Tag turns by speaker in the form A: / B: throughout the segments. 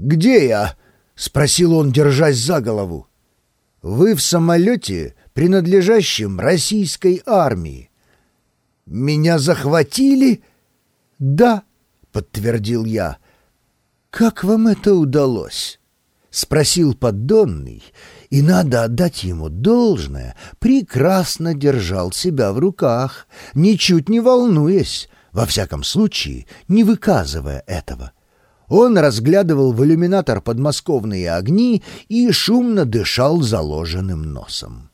A: «Где я?» — спросил он, держась за голову. «Вы в самолете, принадлежащем российской армии». «Меня захватили?» «Да», — подтвердил я. «Как вам это удалось?» — спросил поддонный, и надо отдать ему должное, прекрасно держал себя в руках, ничуть не волнуясь, во всяком случае, не выказывая этого. Он разглядывал в иллюминатор подмосковные огни и шумно дышал заложенным носом.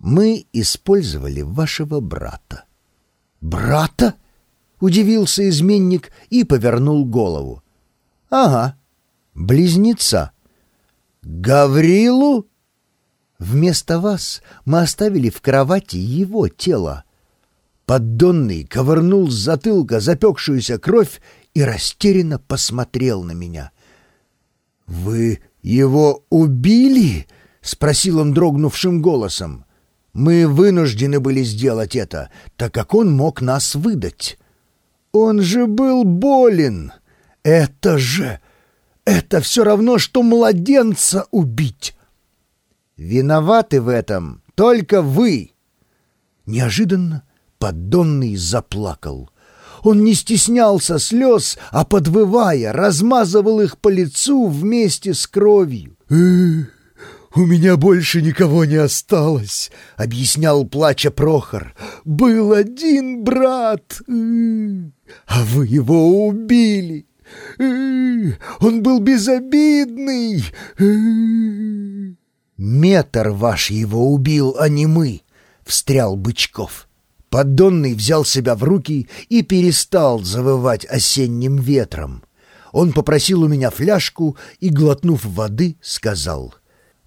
A: «Мы использовали вашего брата». «Брата?» — удивился изменник и повернул голову. «Ага, близнеца». «Гаврилу?» «Вместо вас мы оставили в кровати его тело». Поддонный ковырнул с затылка запекшуюся кровь и растерянно посмотрел на меня. «Вы его убили?» — спросил он дрогнувшим голосом. «Мы вынуждены были сделать это, так как он мог нас выдать. Он же был болен! Это же... Это все равно, что младенца убить!» «Виноваты в этом только вы!» Неожиданно поддонный заплакал. Он не стеснялся слез, а, подвывая, размазывал их по лицу вместе с кровью. «У меня больше никого не осталось», — объяснял плача Прохор. «Был один брат, а вы его убили. Он был безобидный». «Метр ваш его убил, а не мы», — встрял Бычков. Поддонный взял себя в руки и перестал завывать осенним ветром. Он попросил у меня фляжку и, глотнув воды, сказал —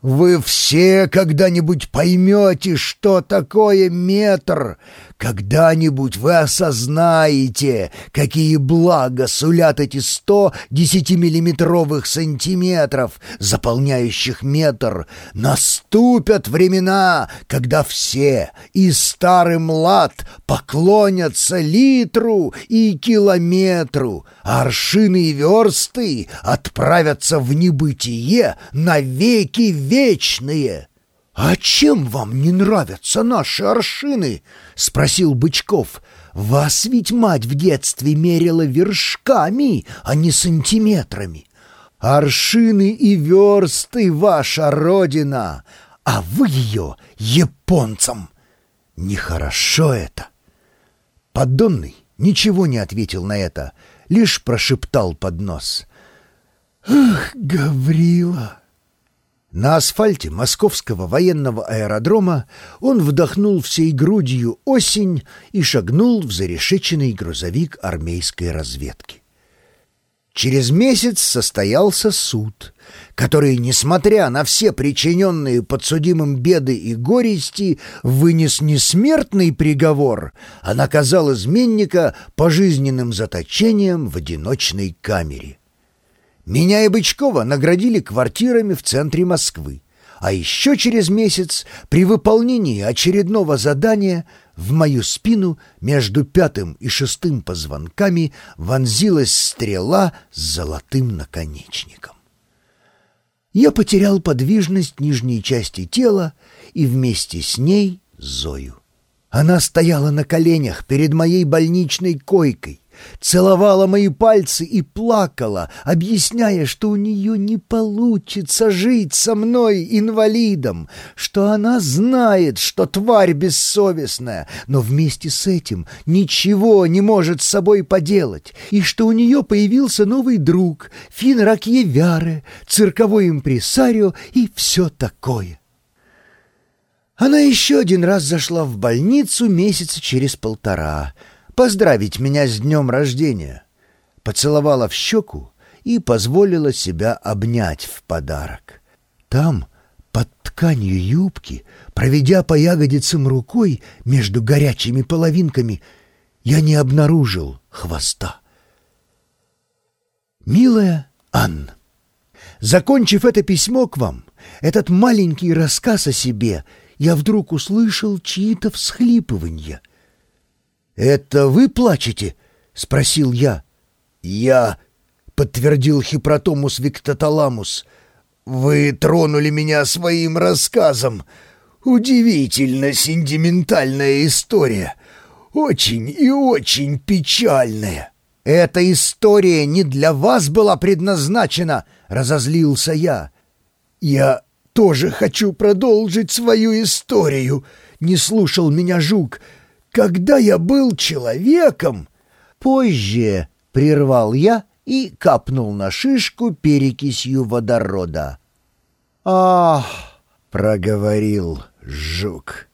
A: вы все когда-нибудь поймете, что такое метр. Когда-нибудь вы осознаете, какие блага сулят эти сто десятимиллиметровых сантиметров, заполняющих метр. Наступят времена, когда все, и старый млад, поклонятся литру и километру, а аршины и версты отправятся в небытие навеки веки вечные. «А чем вам не нравятся наши аршины?» — спросил Бычков. «Вас ведь мать в детстве мерила вершками, а не сантиметрами. Аршины и версты — ваша родина, а вы ее японцам. Нехорошо это». Поддонный ничего не ответил на это, лишь прошептал под нос. «Ах, Гаврила!» На асфальте московского военного аэродрома он вдохнул всей грудью осень и шагнул в зарешеченный грузовик армейской разведки. Через месяц состоялся суд, который, несмотря на все причиненные подсудимым беды и горести, вынес не смертный приговор, а наказал изменника пожизненным заточением в одиночной камере. Меня и Бычкова наградили квартирами в центре Москвы. А еще через месяц, при выполнении очередного задания, в мою спину между пятым и шестым позвонками вонзилась стрела с золотым наконечником. Я потерял подвижность нижней части тела и вместе с ней Зою. Она стояла на коленях перед моей больничной койкой, целовала мои пальцы и плакала, объясняя, что у нее не получится жить со мной, инвалидом, что она знает, что тварь бессовестная, но вместе с этим ничего не может с собой поделать, и что у нее появился новый друг, Фин Ракьевяре, цирковой импресарио и все такое. Она еще один раз зашла в больницу месяца через полтора — поздравить меня с днем рождения, поцеловала в щеку и позволила себя обнять в подарок. Там, под тканью юбки, проведя по ягодицам рукой между горячими половинками, я не обнаружил хвоста. Милая Анна, закончив это письмо к вам, этот маленький рассказ о себе, я вдруг услышал чьи-то всхлипывания — «Это вы плачете?» — спросил я. «Я», —— подтвердил Хипротомус Виктоталамус. «Вы тронули меня своим рассказом. Удивительно сентиментальная история. Очень и очень печальная». «Эта история не для вас была предназначена», — разозлился я. «Я тоже хочу продолжить свою историю», — не слушал меня жук. «Когда я был человеком...» «Позже», — прервал я и капнул на шишку перекисью водорода. «Ах!» — проговорил жук.